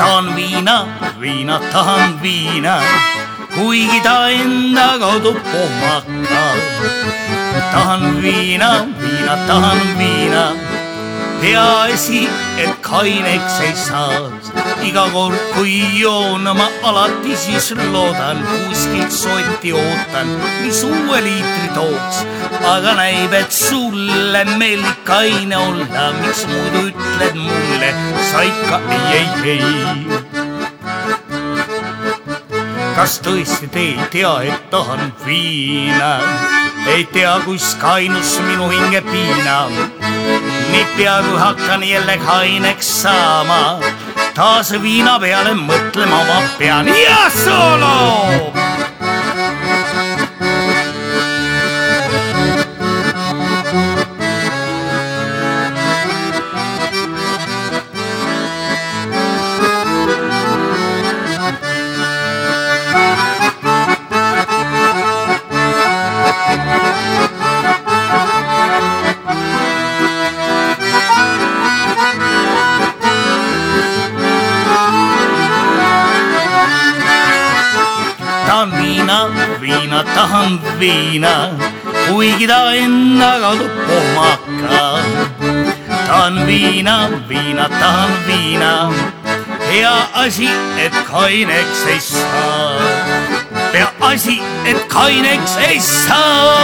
tahan viina, viina, tahan viina, kuigi ta enda kaudu pohmakab. tahan viina, viina, tahan viina peaasi, et kaineks ei saaks. iga kord, kui joon, ma alati siis loodan, kuskilt sotti ootan, mis uue liitri tooks. aga näib, et sulle meeldib kaine olla, miks muidu ütled mulle, sa ikka ei, ei, ei kas tõesti te ei tea, et tahan viina? ei tea, kus kainus minu hinge piinab. niipea kui hakkan jälle kaineks saama, taas viina peale mõtlema ma pean ja soolo tahan viina, viina, tahan viina, kuigi ta enda kaudu pohmaka. tahan viina, viina, tahan viina, hea asi, et kaineks ei saa. peaasi, et kaineks ei saaks